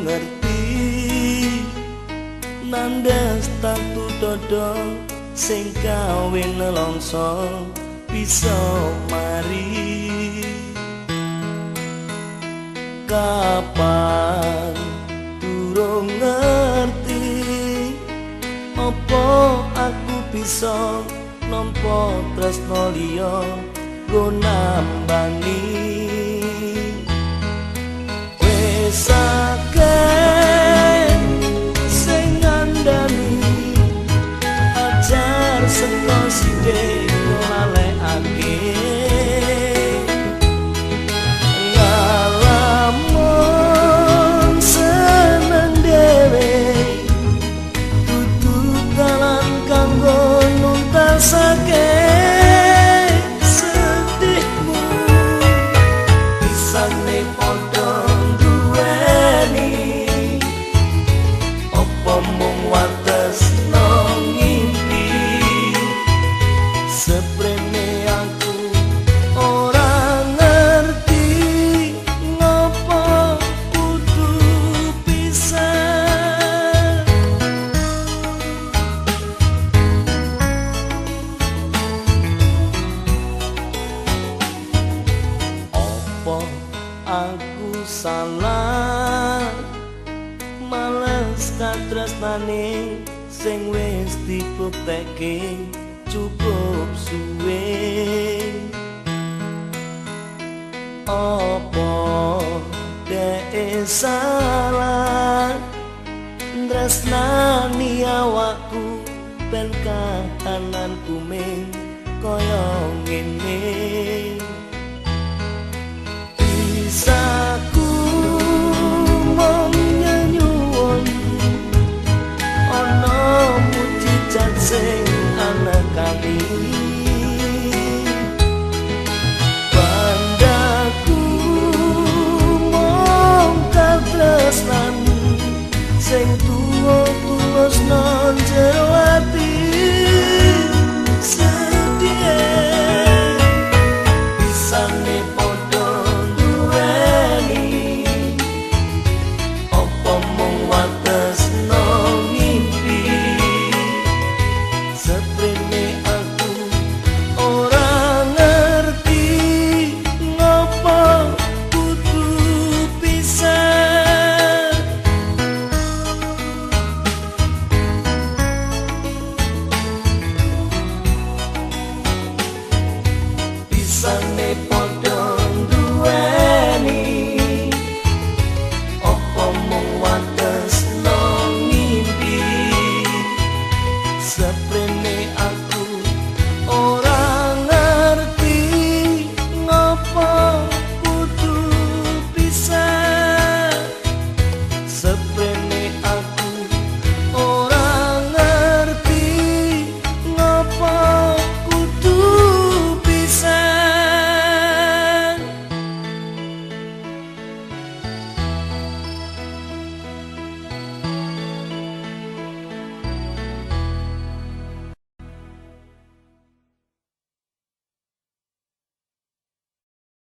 ngerti nandes tatu dodo sing gawe nelongso bisa mari. Kapan durung ngerti opo aku bisa nampa tresno liya go nambani Arsa considero laleake aku salah? Males katresnane sing wis diputeke cukup suwe. Opo dek salah? Tresnani awakku ben kahanan kumeng en tu, tu más.